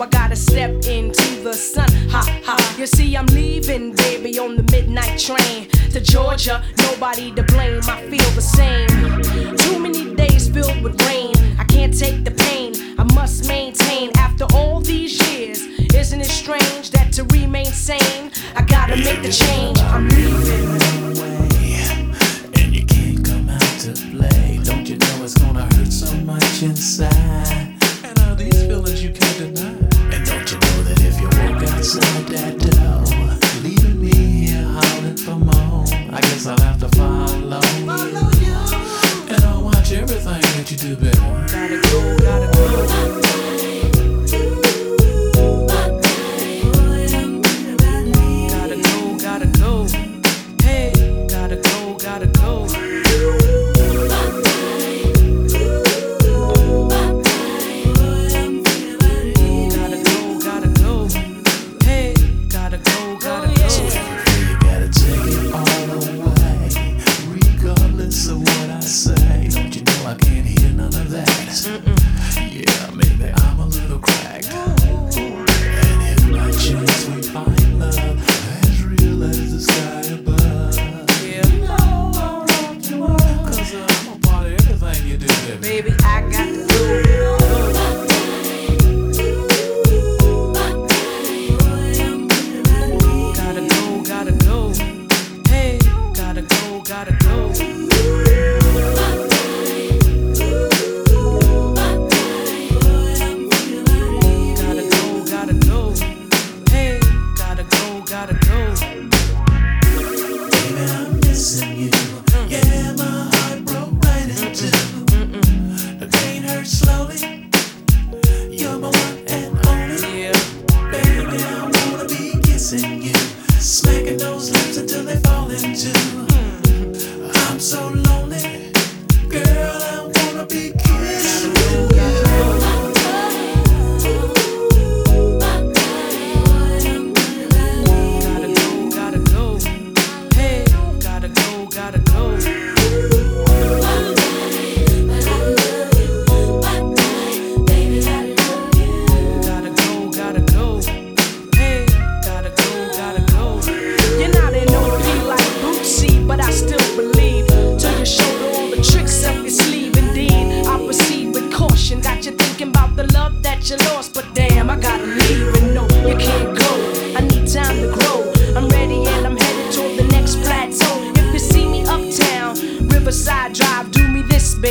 I gotta step into the sun. Ha ha. You see, I'm leaving, baby, on the midnight train to Georgia. Nobody to blame. I feel the same. Too many days filled with rain. I can't take the pain. I must maintain after all these years. Isn't it strange that to remain sane, I gotta make the change? I'm leaving. And you can't come out to play. Don't you know it's gonna hurt so much inside? You do better. Peace.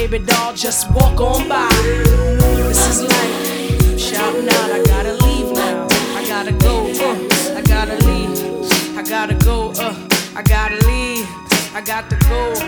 baby doll, just walk on by. This is life. Shouting out, I gotta leave now. I gotta go. Uh, I gotta leave. I gotta go. Uh, I gotta leave. I got to go.